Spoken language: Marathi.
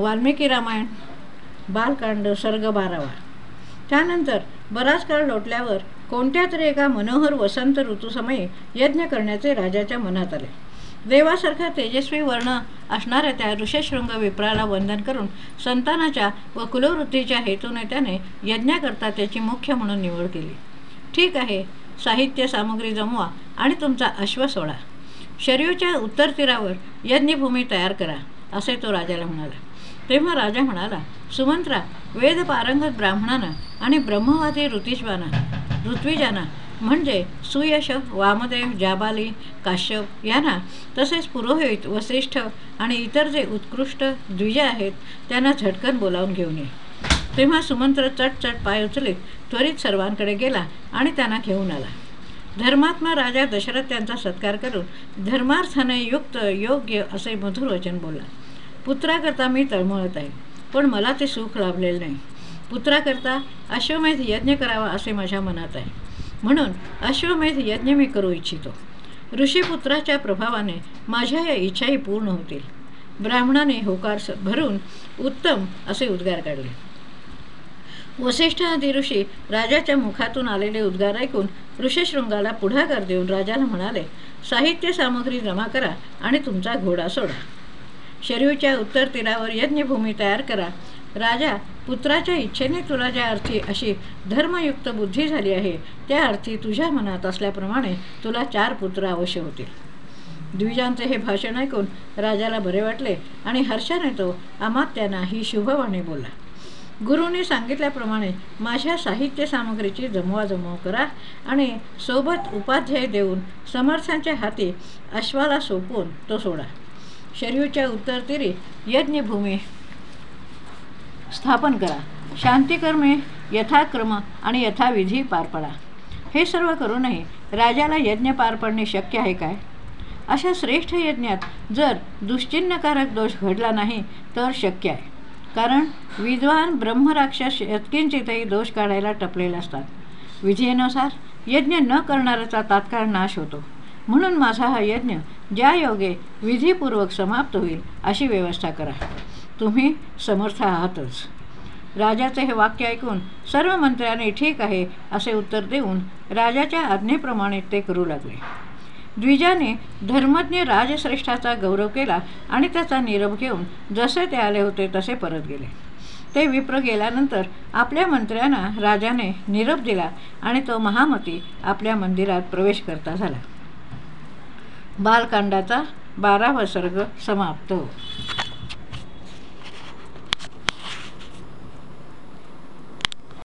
वाल्मिकी रामायण बालकांड सर्ग बारावा. त्यानंतर बराच काळ लोटल्यावर कोणत्या तरी एका मनोहर वसंत ऋतूसमयी यज्ञ करण्याचे राजाच्या मनात आले. देवासारखा तेजस्वी वर्ण असणाऱ्या त्या ऋषशृंग विप्राला वंदन करून संतानाच्या व कुलवृत्तीच्या हेतूने त्याने यज्ञाकरता त्याची मुख्य म्हणून निवड केली. ठीक आहे साहित्य सामग्री जमवा आणि तुमचा अश्व सोडा. शरीरच्या उत्तर तीरावर यज्ञभूमी तयार करा असे तो राजाला म्हणाला. तेव्हा राजा म्हणाला सुमंत्रा वेद पारंगत ब्राह्मणांना आणि ब्रह्मवादी ऋतिजवाना ऋत्विजांना म्हणजे सुयश वामदेव जाबाली काश्यप यांना तसेच पुरोहित वसिष्ठ आणि इतर जे उत्कृष्ट द्विज आहेत त्यांना झटकन बोलावून घेऊन ये. तेव्हा सुमंत्र चटचट पाय उचलीत त्वरित सर्वांकडे गेला आणि त्यांना घेऊन आला. धर्मात्मा राजा दशरथ त्यांचा सत्कार करून धर्मार्थाने युक्त योग्य असे मधुर वचन बोलला. पुत्राकरता मी तळमळत आहे पण मला ते सुख लाभलेलं नाही. पुत्राकरता अश्वमेध यज्ञ करावा असे माझ्या मनात आहे. म्हणून अश्वमेध यज्ञ मी करू इच्छितो. ऋषीपुत्राच्या प्रभावाने माझ्या या इच्छाही पूर्ण होतील. ब्राह्मणाने होकार भरून उत्तम असे उद्गार काढले. वसिष्ठ आदी ऋषी राजाच्या मुखातून आलेले उद्गार ऐकून ऋषीशृंगाला पुढाकार देऊन राजाला म्हणाले साहित्य सामग्री जमा करा आणि तुमचा घोडा सोडा. शरीरच्या उत्तर तीरावर यज्ञभूमी तयार करा. राजा पुत्राच्या इच्छेने तुला ज्या अर्थी अशी धर्मयुक्त बुद्धी झाली आहे त्या अर्थी तुझ्या मनात असल्याप्रमाणे तुला चार पुत्र अवश्य होतील. द्विजांचे हे भाषण ऐकून राजाला बरे वाटले आणि हर्षाने तो अमात्यांना ही शुभवाणी बोलला. गुरुने सांगितल्याप्रमाणे माझ्या साहित्य सामग्रीची जमवाजमव करा आणि सोबत उपाध्याय देऊन समर्थांच्या हाती अश्वाला सोपवून तो सोडा. शरीरच्या उत्तर तीरी यज्ञभूमी. स्थापन करा. शांतिकर्मे यथाक्रम आणि यथाविधी पार पडा. हे सर्व करूनही राजाला यज्ञ पार पडणे शक्य आहे काय? अशा श्रेष्ठ यज्ञात जर दुश्चिन्नकारक दोष घडला नाही तर शक्य आहे. कारण विद्वान ब्रह्मराक्षस यत्किंचितही दोष काढायला टपलेले असतात. विधीनुसार यज्ञ न करणाऱ्याचा तात्काळ नाश होतो. म्हणून माझा हा यज्ञ ज्या योगे विधीपूर्वक समाप्त होईल अशी व्यवस्था करा. तुम्ही समर्थ आहातच. राजाचे हे वाक्य ऐकून सर्व मंत्र्यांनी ठीक आहे असे उत्तर देऊन राजाच्या आज्ञेप्रमाणे ते करू लागले. द्विजाने धर्मज्ञ राजश्रेष्ठाचा गौरव केला आणि त्याचा निरोप घेऊन जसे ते आले होते तसे परत गेले. ते विप्र गेल्यानंतर आपल्या मंत्र्यांना राजाने निरोप दिला आणि तो महामती आपल्या मंदिरात प्रवेश करता झाला. बालकांडाचा बारावा सर्ग समाप्त.